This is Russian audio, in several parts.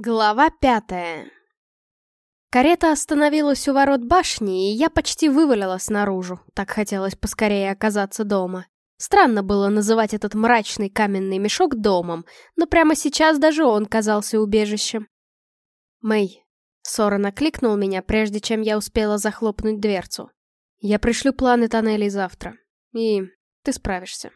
Глава пятая Карета остановилась у ворот башни, и я почти вывалилась наружу, так хотелось поскорее оказаться дома. Странно было называть этот мрачный каменный мешок домом, но прямо сейчас даже он казался убежищем. «Мэй», — Сора накликнул меня, прежде чем я успела захлопнуть дверцу. «Я пришлю планы тоннелей завтра, и ты справишься».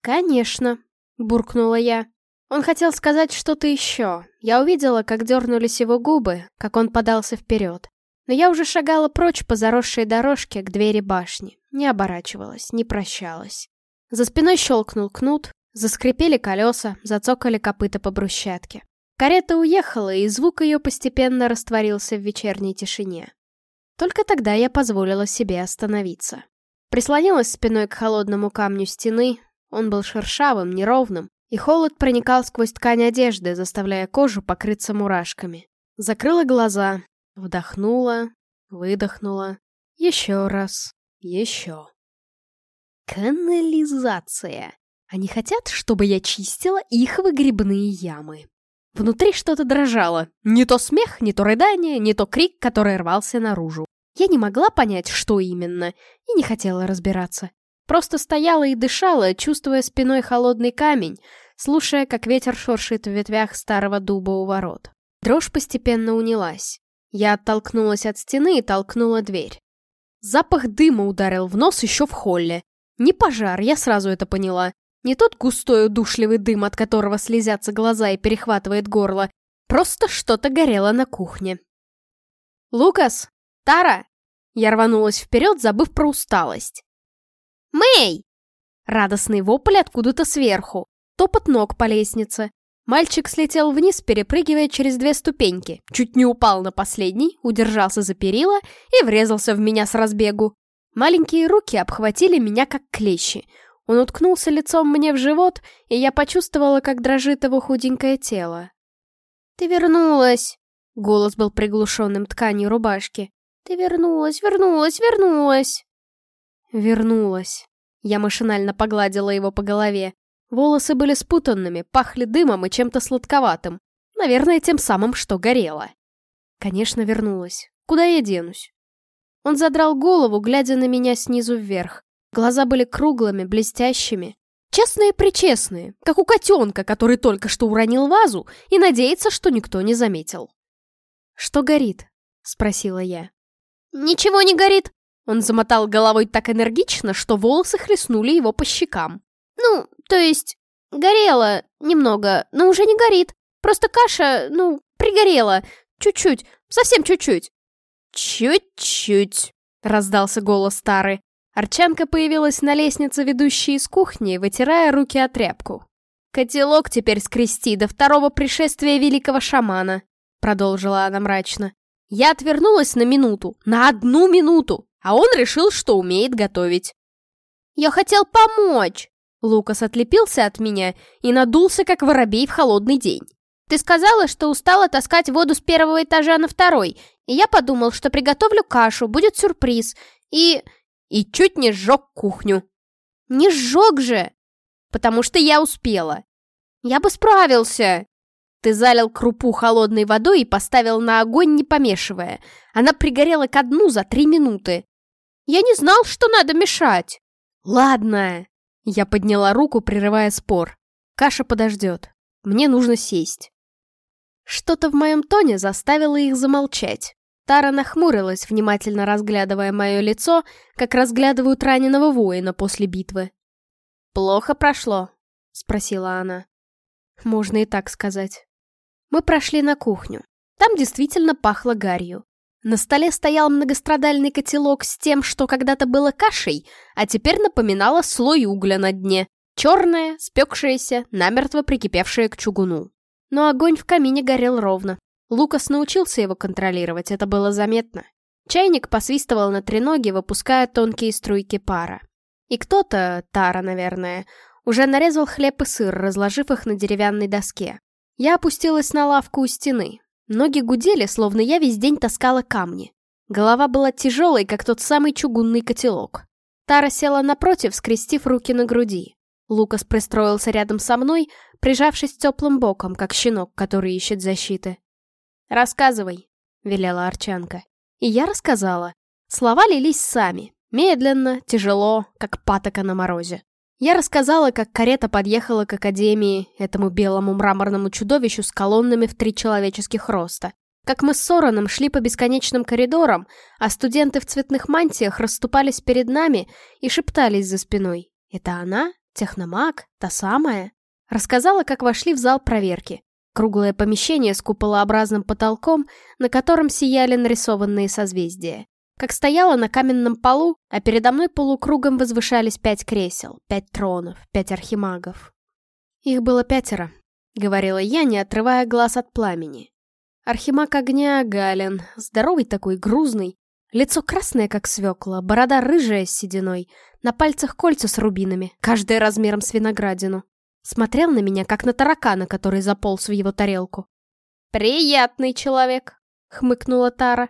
«Конечно», — буркнула я. Он хотел сказать что-то еще. Я увидела, как дернулись его губы, как он подался вперед. Но я уже шагала прочь по заросшей дорожке к двери башни. Не оборачивалась, не прощалась. За спиной щелкнул кнут, заскрипели колеса, зацокали копыта по брусчатке. Карета уехала, и звук ее постепенно растворился в вечерней тишине. Только тогда я позволила себе остановиться. Прислонилась спиной к холодному камню стены, он был шершавым, неровным, и холод проникал сквозь ткань одежды, заставляя кожу покрыться мурашками. Закрыла глаза, вдохнула, выдохнула. Еще раз, еще. Канализация. Они хотят, чтобы я чистила их выгребные ямы. Внутри что-то дрожало. Не то смех, не то рыдание, не то крик, который рвался наружу. Я не могла понять, что именно, и не хотела разбираться. Просто стояла и дышала, чувствуя спиной холодный камень, слушая, как ветер шуршит в ветвях старого дуба у ворот. Дрожь постепенно унялась. Я оттолкнулась от стены и толкнула дверь. Запах дыма ударил в нос еще в холле. Не пожар, я сразу это поняла. Не тот густой удушливый дым, от которого слезятся глаза и перехватывает горло. Просто что-то горело на кухне. «Лукас! Тара!» Я рванулась вперед, забыв про усталость. «Мэй!» Радостный вопль откуда-то сверху. Топот ног по лестнице. Мальчик слетел вниз, перепрыгивая через две ступеньки. Чуть не упал на последний, удержался за перила и врезался в меня с разбегу. Маленькие руки обхватили меня как клещи. Он уткнулся лицом мне в живот, и я почувствовала, как дрожит его худенькое тело. «Ты вернулась!» Голос был приглушенным тканью рубашки. «Ты вернулась, вернулась, вернулась!» Вернулась. Я машинально погладила его по голове. Волосы были спутанными, пахли дымом и чем-то сладковатым. Наверное, тем самым, что горело. Конечно, вернулась. Куда я денусь? Он задрал голову, глядя на меня снизу вверх. Глаза были круглыми, блестящими. Честные-причестные, как у котенка, который только что уронил вазу и надеется, что никто не заметил. «Что горит?» — спросила я. «Ничего не горит!» Он замотал головой так энергично, что волосы хлестнули его по щекам. «Ну, то есть, горело немного, но уже не горит. Просто каша, ну, пригорела. Чуть-чуть, совсем чуть-чуть». «Чуть-чуть», — раздался голос Тары. Арчанка появилась на лестнице, ведущей из кухни, вытирая руки о тряпку. «Котелок теперь скрести до второго пришествия великого шамана», — продолжила она мрачно. «Я отвернулась на минуту, на одну минуту, а он решил, что умеет готовить. «Я хотел помочь!» Лукас отлепился от меня и надулся, как воробей в холодный день. «Ты сказала, что устала таскать воду с первого этажа на второй, и я подумал, что приготовлю кашу, будет сюрприз, и... и чуть не сжег кухню». «Не сжег же!» «Потому что я успела». «Я бы справился!» Ты залил крупу холодной водой и поставил на огонь, не помешивая. Она пригорела ко дну за три минуты. Я не знал, что надо мешать. Ладно. Я подняла руку, прерывая спор. Каша подождет. Мне нужно сесть. Что-то в моем тоне заставило их замолчать. Тара нахмурилась, внимательно разглядывая мое лицо, как разглядывают раненого воина после битвы. «Плохо прошло?» — спросила она. Можно и так сказать. Мы прошли на кухню. Там действительно пахло гарью. На столе стоял многострадальный котелок с тем, что когда-то было кашей, а теперь напоминало слой угля на дне. Черное, спекшееся, намертво прикипевшее к чугуну. Но огонь в камине горел ровно. Лукас научился его контролировать, это было заметно. Чайник посвистывал на треноге, выпуская тонкие струйки пара. И кто-то, Тара, наверное, уже нарезал хлеб и сыр, разложив их на деревянной доске. Я опустилась на лавку у стены, Ноги гудели, словно я весь день таскала камни. Голова была тяжелой, как тот самый чугунный котелок. Тара села напротив, скрестив руки на груди. Лукас пристроился рядом со мной, прижавшись теплым боком, как щенок, который ищет защиты. «Рассказывай», — велела Арчанка. И я рассказала. Слова лились сами, медленно, тяжело, как патока на морозе. Я рассказала, как карета подъехала к академии, этому белому мраморному чудовищу с колоннами в три человеческих роста. Как мы с Сораном шли по бесконечным коридорам, а студенты в цветных мантиях расступались перед нами и шептались за спиной. «Это она? Техномаг? Та самая?» Рассказала, как вошли в зал проверки. Круглое помещение с куполообразным потолком, на котором сияли нарисованные созвездия. Как стояла на каменном полу, а передо мной полукругом возвышались пять кресел, пять тронов, пять архимагов. «Их было пятеро», — говорила я, не отрывая глаз от пламени. Архимаг огня Галин, здоровый такой, грузный, лицо красное, как свекла, борода рыжая с сединой, на пальцах кольца с рубинами, каждое размером с виноградину. Смотрел на меня, как на таракана, который заполз в его тарелку. «Приятный человек», — хмыкнула Тара.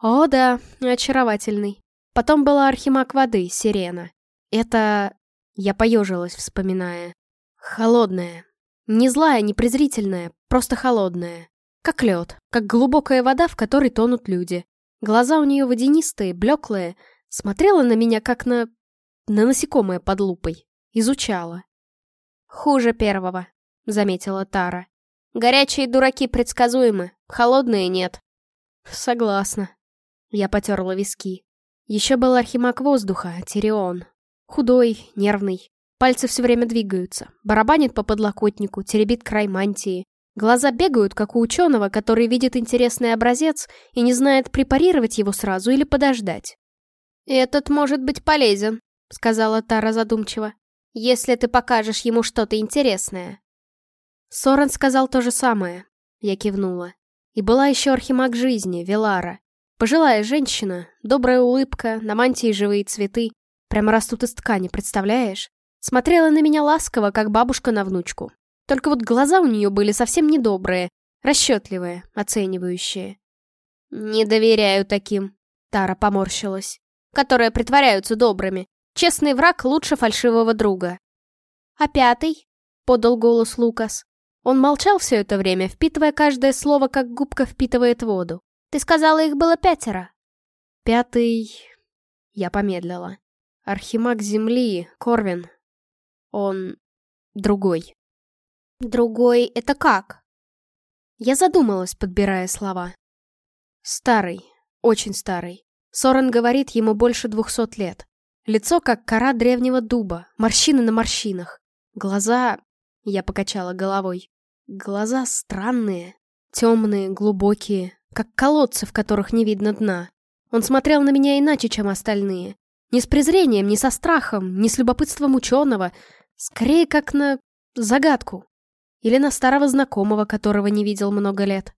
«О да, очаровательный. Потом была архимаг воды, сирена. Это...» Я поежилась, вспоминая. «Холодная. Не злая, не презрительная, просто холодная. Как лед, как глубокая вода, в которой тонут люди. Глаза у нее водянистые, блеклые. Смотрела на меня, как на... на насекомое под лупой. Изучала. «Хуже первого», — заметила Тара. «Горячие дураки предсказуемы, холодные нет». «Согласна». Я потерла виски. Еще был архимаг воздуха, Тирион. Худой, нервный. Пальцы все время двигаются. Барабанит по подлокотнику, теребит край мантии. Глаза бегают, как у ученого, который видит интересный образец и не знает, препарировать его сразу или подождать. «Этот может быть полезен», — сказала Тара задумчиво, «если ты покажешь ему что-то интересное». Сорен сказал то же самое. Я кивнула. И была еще архимаг жизни, Велара. Пожилая женщина, добрая улыбка, на мантии живые цветы. Прямо растут из ткани, представляешь? Смотрела на меня ласково, как бабушка на внучку. Только вот глаза у нее были совсем недобрые, расчетливые, оценивающие. «Не доверяю таким», — Тара поморщилась, «которые притворяются добрыми. Честный враг лучше фальшивого друга». «А пятый?» — подал голос Лукас. Он молчал все это время, впитывая каждое слово, как губка впитывает воду. «Ты сказала, их было пятеро». «Пятый...» Я помедлила. Архимаг Земли, Корвин. Он... другой. Другой — это как? Я задумалась, подбирая слова. Старый, очень старый. Сорен говорит, ему больше двухсот лет. Лицо, как кора древнего дуба, морщины на морщинах. Глаза... Я покачала головой. Глаза странные, темные, глубокие, как колодцы, в которых не видно дна. Он смотрел на меня иначе, чем остальные. Не с презрением, не со страхом, не с любопытством ученого. Скорее, как на загадку. Или на старого знакомого, которого не видел много лет.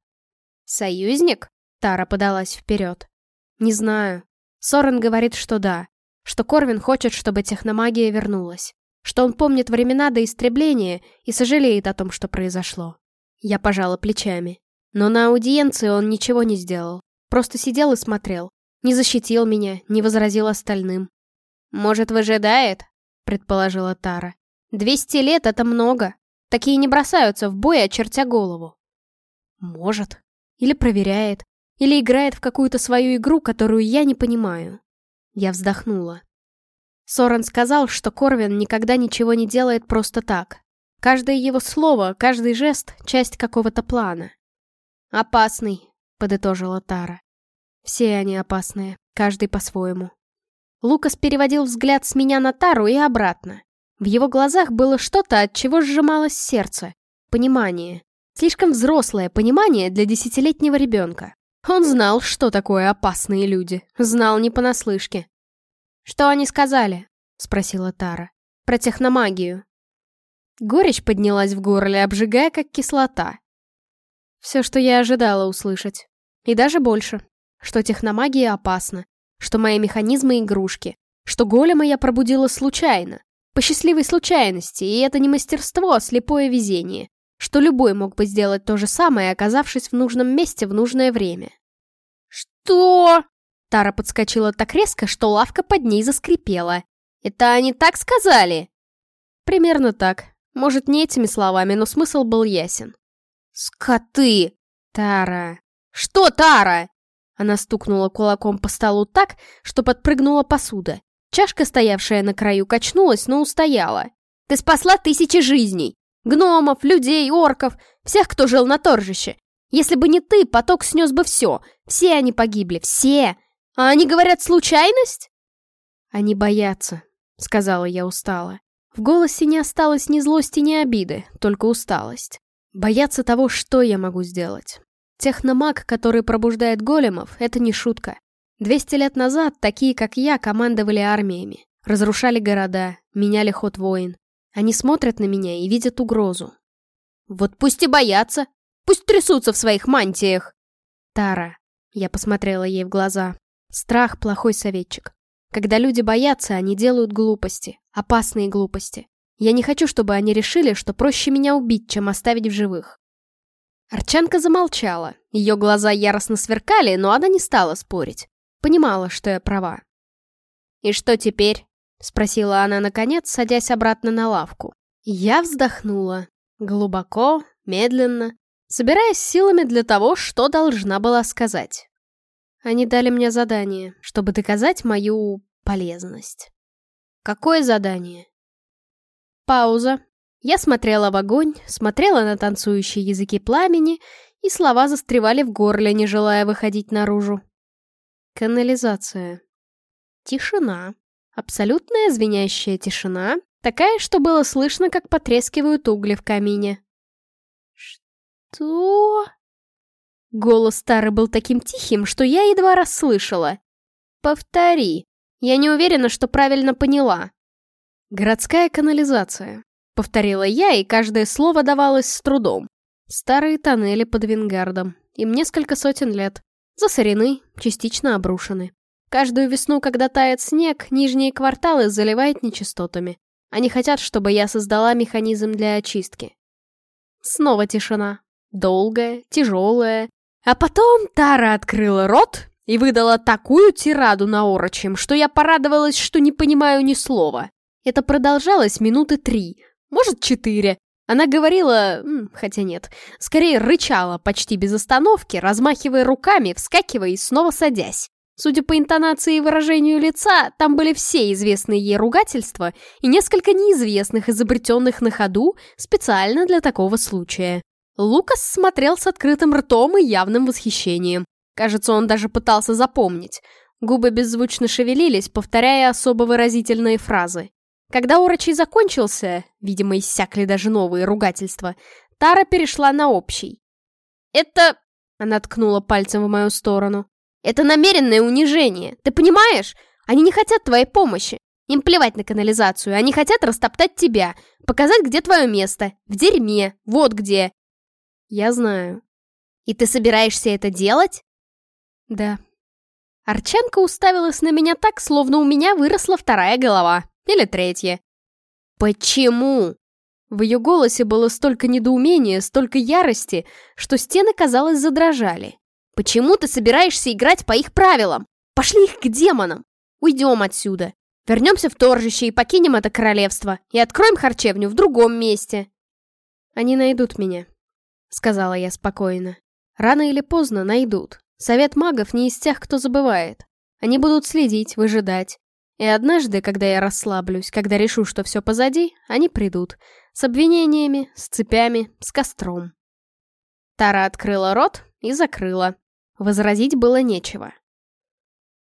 «Союзник?» Тара подалась вперед. «Не знаю. Сорен говорит, что да. Что Корвин хочет, чтобы техномагия вернулась. Что он помнит времена до истребления и сожалеет о том, что произошло». Я пожала плечами. Но на аудиенции он ничего не сделал. Просто сидел и смотрел. Не защитил меня, не возразил остальным. «Может, выжидает?» — предположила Тара. «Двести лет — это много. Такие не бросаются в бой, очертя голову. Может. Или проверяет. Или играет в какую-то свою игру, которую я не понимаю. Я вздохнула. Сорен сказал, что Корвин никогда ничего не делает просто так. Каждое его слово, каждый жест — часть какого-то плана. «Опасный», — подытожила Тара. «Все они опасные, каждый по-своему». Лукас переводил взгляд с меня на Тару и обратно. В его глазах было что-то, от чего сжималось сердце. Понимание. Слишком взрослое понимание для десятилетнего ребенка. Он знал, что такое опасные люди. Знал не понаслышке. «Что они сказали?» — спросила Тара. «Про техномагию». Горечь поднялась в горле, обжигая, как кислота. Все, что я ожидала услышать. И даже больше. Что техномагия опасна. Что мои механизмы — игрушки. Что голема я пробудила случайно. По счастливой случайности, и это не мастерство, а слепое везение, что любой мог бы сделать то же самое, оказавшись в нужном месте в нужное время. «Что?» Тара подскочила так резко, что лавка под ней заскрипела. «Это они так сказали?» Примерно так. Может, не этими словами, но смысл был ясен. «Скоты!» «Тара!» «Что Тара?» Она стукнула кулаком по столу так, что подпрыгнула посуда. Чашка, стоявшая на краю, качнулась, но устояла. «Ты спасла тысячи жизней! Гномов, людей, орков, всех, кто жил на торжище. Если бы не ты, поток снес бы все. Все они погибли, все. А они говорят, случайность?» «Они боятся», — сказала я устало. В голосе не осталось ни злости, ни обиды, только усталость. Бояться того, что я могу сделать. Техномаг, который пробуждает големов, это не шутка. 200 лет назад такие, как я, командовали армиями. Разрушали города, меняли ход войн. Они смотрят на меня и видят угрозу. Вот пусть и боятся. Пусть трясутся в своих мантиях. Тара. Я посмотрела ей в глаза. Страх — плохой советчик. Когда люди боятся, они делают глупости. Опасные глупости. Я не хочу, чтобы они решили, что проще меня убить, чем оставить в живых. Арчанка замолчала. Ее глаза яростно сверкали, но она не стала спорить. Понимала, что я права. «И что теперь?» — спросила она наконец, садясь обратно на лавку. Я вздохнула. Глубоко, медленно, собираясь силами для того, что должна была сказать. Они дали мне задание, чтобы доказать мою полезность. Какое задание? Пауза. Я смотрела в огонь, смотрела на танцующие языки пламени, и слова застревали в горле, не желая выходить наружу. Канализация. Тишина. Абсолютная звенящая тишина, такая, что было слышно, как потрескивают угли в камине. «Что?» Голос Тары был таким тихим, что я едва расслышала. «Повтори. Я не уверена, что правильно поняла». «Городская канализация», — повторила я, и каждое слово давалось с трудом. Старые тоннели под Вингардом. Им несколько сотен лет. Засорены, частично обрушены. Каждую весну, когда тает снег, нижние кварталы заливает нечистотами. Они хотят, чтобы я создала механизм для очистки. Снова тишина. Долгая, тяжелая. А потом Тара открыла рот и выдала такую тираду на орочем, что я порадовалась, что не понимаю ни слова. Это продолжалось минуты три, может, четыре. Она говорила, хотя нет, скорее рычала почти без остановки, размахивая руками, вскакивая и снова садясь. Судя по интонации и выражению лица, там были все известные ей ругательства и несколько неизвестных, изобретенных на ходу специально для такого случая. Лукас смотрел с открытым ртом и явным восхищением. Кажется, он даже пытался запомнить. Губы беззвучно шевелились, повторяя особо выразительные фразы. Когда урочий закончился, видимо, иссякли даже новые ругательства, Тара перешла на общий. «Это...» — она ткнула пальцем в мою сторону. «Это намеренное унижение, ты понимаешь? Они не хотят твоей помощи. Им плевать на канализацию, они хотят растоптать тебя, показать, где твое место. В дерьме, вот где». «Я знаю». «И ты собираешься это делать?» «Да». Арчанка уставилась на меня так, словно у меня выросла вторая голова. Или третье. «Почему?» В ее голосе было столько недоумения, столько ярости, что стены, казалось, задрожали. «Почему ты собираешься играть по их правилам? Пошли их к демонам! Уйдем отсюда! Вернемся в торжище и покинем это королевство, и откроем харчевню в другом месте!» «Они найдут меня», — сказала я спокойно. «Рано или поздно найдут. Совет магов не из тех, кто забывает. Они будут следить, выжидать. И однажды, когда я расслаблюсь, когда решу, что все позади, они придут. С обвинениями, с цепями, с костром. Тара открыла рот и закрыла. Возразить было нечего.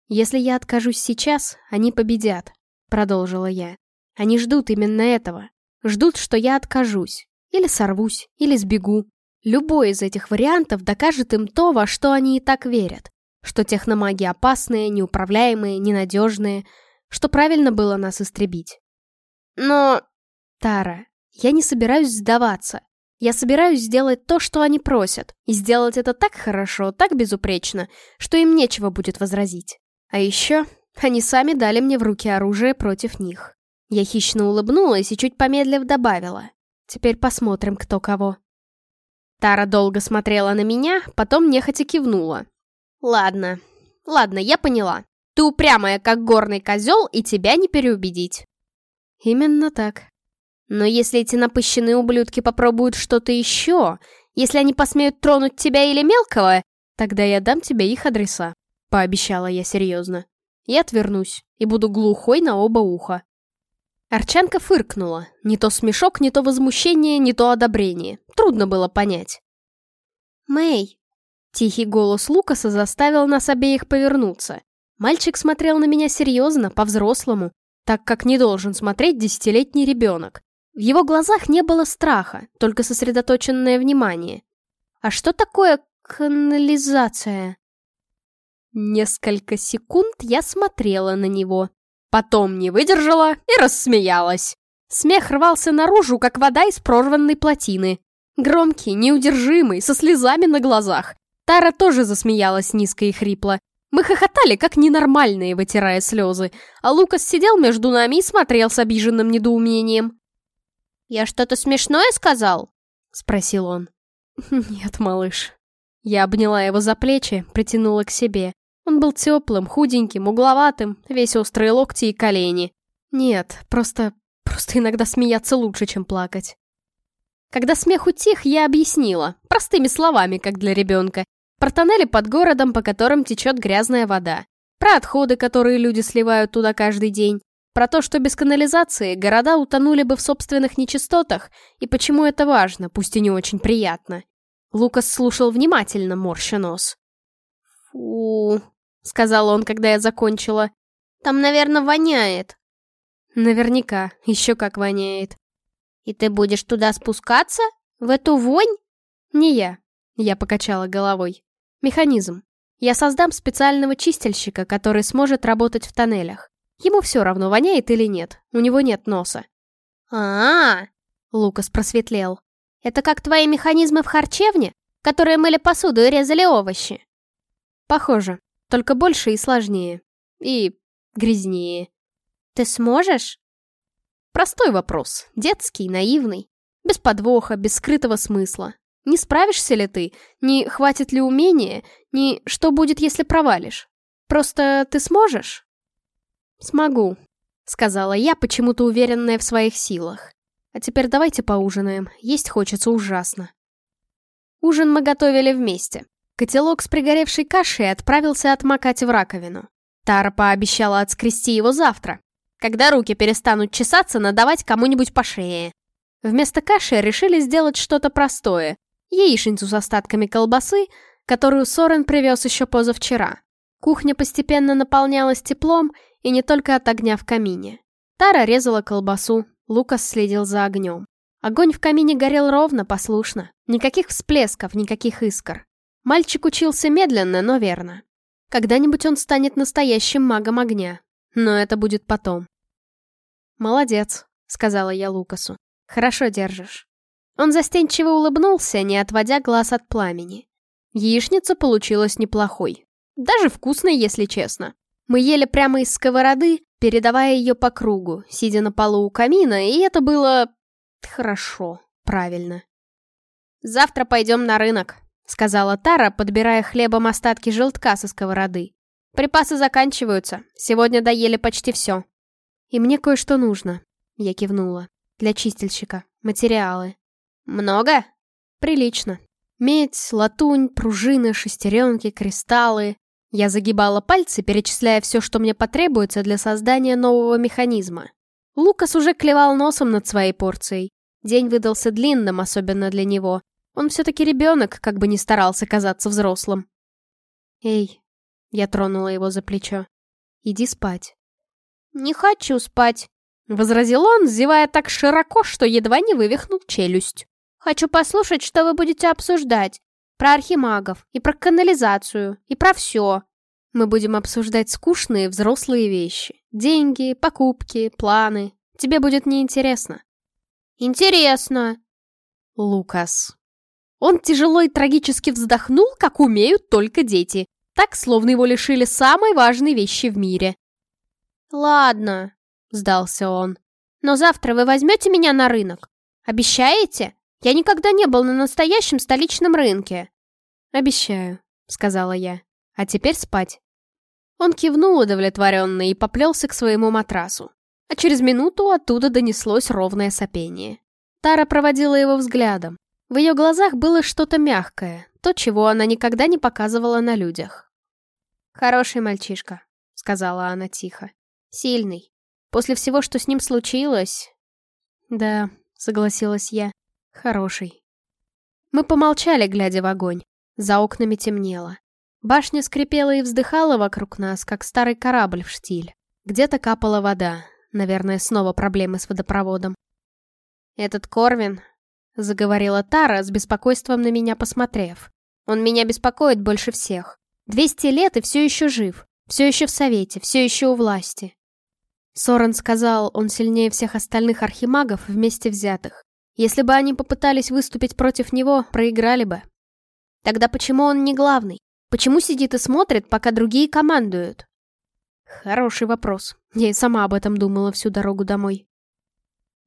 «Если я откажусь сейчас, они победят», — продолжила я. «Они ждут именно этого. Ждут, что я откажусь. Или сорвусь, или сбегу. Любой из этих вариантов докажет им то, во что они и так верят. Что техномаги опасные, неуправляемые, ненадежные — что правильно было нас истребить. Но... Тара, я не собираюсь сдаваться. Я собираюсь сделать то, что они просят, и сделать это так хорошо, так безупречно, что им нечего будет возразить. А еще они сами дали мне в руки оружие против них. Я хищно улыбнулась и чуть помедлив добавила. Теперь посмотрим, кто кого. Тара долго смотрела на меня, потом нехотя кивнула. Ладно, ладно, я поняла. Ты упрямая, как горный козел, и тебя не переубедить. Именно так. Но если эти напыщенные ублюдки попробуют что-то еще, если они посмеют тронуть тебя или мелкого, тогда я дам тебе их адреса», — пообещала я серьезно. «Я отвернусь и буду глухой на оба уха». Арчанка фыркнула. Не то смешок, не то возмущение, не то одобрение. Трудно было понять. «Мэй!» Тихий голос Лукаса заставил нас обеих повернуться. Мальчик смотрел на меня серьезно, по-взрослому, так как не должен смотреть десятилетний ребенок. В его глазах не было страха, только сосредоточенное внимание. А что такое канализация? Несколько секунд я смотрела на него. Потом не выдержала и рассмеялась. Смех рвался наружу, как вода из прорванной плотины. Громкий, неудержимый, со слезами на глазах. Тара тоже засмеялась низко и хрипло. Мы хохотали, как ненормальные, вытирая слезы, а Лукас сидел между нами и смотрел с обиженным недоумением. «Я что-то смешное сказал?» — спросил он. «Нет, малыш». Я обняла его за плечи, притянула к себе. Он был теплым, худеньким, угловатым, весь острые локти и колени. Нет, просто... просто иногда смеяться лучше, чем плакать. Когда смех утих, я объяснила, простыми словами, как для ребенка, про тоннели под городом, по которым течет грязная вода. Про отходы, которые люди сливают туда каждый день. Про то, что без канализации города утонули бы в собственных нечистотах, и почему это важно, пусть и не очень приятно. Лукас слушал внимательно, морща нос. «Фу», — сказал он, когда я закончила. «Там, наверное, воняет». «Наверняка, еще как воняет». «И ты будешь туда спускаться? В эту вонь?» «Не я», — я покачала головой. Механизм. Я создам специального чистильщика, который сможет работать в тоннелях. Ему все равно, воняет или нет. У него нет носа. а а, -а Лукас просветлел. «Это как твои механизмы в харчевне, которые мыли посуду и резали овощи?» «Похоже, только больше и сложнее. И грязнее». «Ты сможешь?» Простой вопрос, детский, наивный. Без подвоха, без скрытого смысла. Не справишься ли ты? Не хватит ли умения? Не что будет, если провалишь? Просто ты сможешь? Смогу, сказала я, почему-то уверенная в своих силах. А теперь давайте поужинаем. Есть хочется ужасно. Ужин мы готовили вместе. Котелок с пригоревшей кашей отправился отмокать в раковину. Тара пообещала отскрести его завтра. Когда руки перестанут чесаться, надавать кому-нибудь по шее. Вместо каши решили сделать что-то простое яичницу с остатками колбасы, которую Сорен привез еще позавчера. Кухня постепенно наполнялась теплом, и не только от огня в камине. Тара резала колбасу, Лукас следил за огнем. Огонь в камине горел ровно, послушно. Никаких всплесков, никаких искр. Мальчик учился медленно, но верно. Когда-нибудь он станет настоящим магом огня. Но это будет потом. «Молодец», — сказала я Лукасу. «Хорошо держишь». Он застенчиво улыбнулся, не отводя глаз от пламени. Яичница получилась неплохой. Даже вкусной, если честно. Мы ели прямо из сковороды, передавая ее по кругу, сидя на полу у камина, и это было... хорошо, правильно. «Завтра пойдем на рынок», — сказала Тара, подбирая хлебом остатки желтка со сковороды. «Припасы заканчиваются. Сегодня доели почти все». «И мне кое-что нужно», — я кивнула. «Для чистильщика. Материалы». «Много?» «Прилично. Медь, латунь, пружины, шестеренки, кристаллы. Я загибала пальцы, перечисляя все, что мне потребуется для создания нового механизма. Лукас уже клевал носом над своей порцией. День выдался длинным, особенно для него. Он все-таки ребенок, как бы ни старался казаться взрослым. «Эй!» — я тронула его за плечо. «Иди спать». «Не хочу спать», — возразил он, зевая так широко, что едва не вывихнул челюсть. Хочу послушать, что вы будете обсуждать. Про архимагов, и про канализацию, и про все. Мы будем обсуждать скучные взрослые вещи. Деньги, покупки, планы. Тебе будет неинтересно. Интересно. Лукас. Он тяжело и трагически вздохнул, как умеют только дети. Так, словно его лишили самой важной вещи в мире. «Ладно», — сдался он. «Но завтра вы возьмете меня на рынок? Обещаете?» Я никогда не был на настоящем столичном рынке. Обещаю, сказала я. А теперь спать. Он кивнул удовлетворенно и поплелся к своему матрасу. а через минуту оттуда донеслось ровное сопение. Тара проводила его взглядом. В ее глазах было что-то мягкое, то, чего она никогда не показывала на людях. «Хороший мальчишка», — сказала она тихо. «Сильный. После всего, что с ним случилось...» «Да», — согласилась я, — «хороший». Мы помолчали, глядя в огонь. За окнами темнело. Башня скрипела и вздыхала вокруг нас, как старый корабль в штиль. Где-то капала вода. Наверное, снова проблемы с водопроводом. «Этот Корвин», — заговорила Тара, с беспокойством на меня посмотрев. «Он меня беспокоит больше всех. Двести лет и все еще жив. Все еще в совете, все еще у власти». Сорен сказал, он сильнее всех остальных архимагов вместе взятых. Если бы они попытались выступить против него, проиграли бы. Тогда почему он не главный? Почему сидит и смотрит, пока другие командуют? Хороший вопрос. Я и сама об этом думала всю дорогу домой.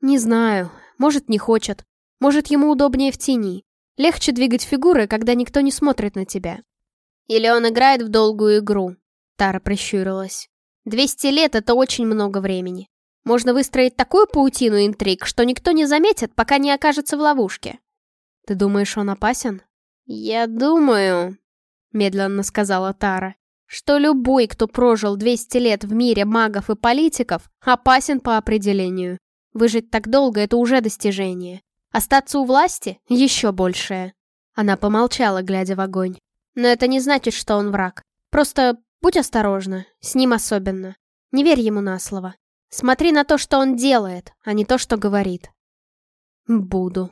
Не знаю. Может, не хочет. Может, ему удобнее в тени. Легче двигать фигуры, когда никто не смотрит на тебя. Или он играет в долгую игру. Тара прищурилась. Двести лет — это очень много времени. Можно выстроить такую паутину интриг, что никто не заметит, пока не окажется в ловушке. Ты думаешь, он опасен? Я думаю, — медленно сказала Тара, что любой, кто прожил 200 лет в мире магов и политиков, опасен по определению. Выжить так долго — это уже достижение. Остаться у власти — еще большее. Она помолчала, глядя в огонь. Но это не значит, что он враг. Просто будь осторожна, с ним особенно. Не верь ему на слово. Смотри на то, что он делает, а не то, что говорит. Буду.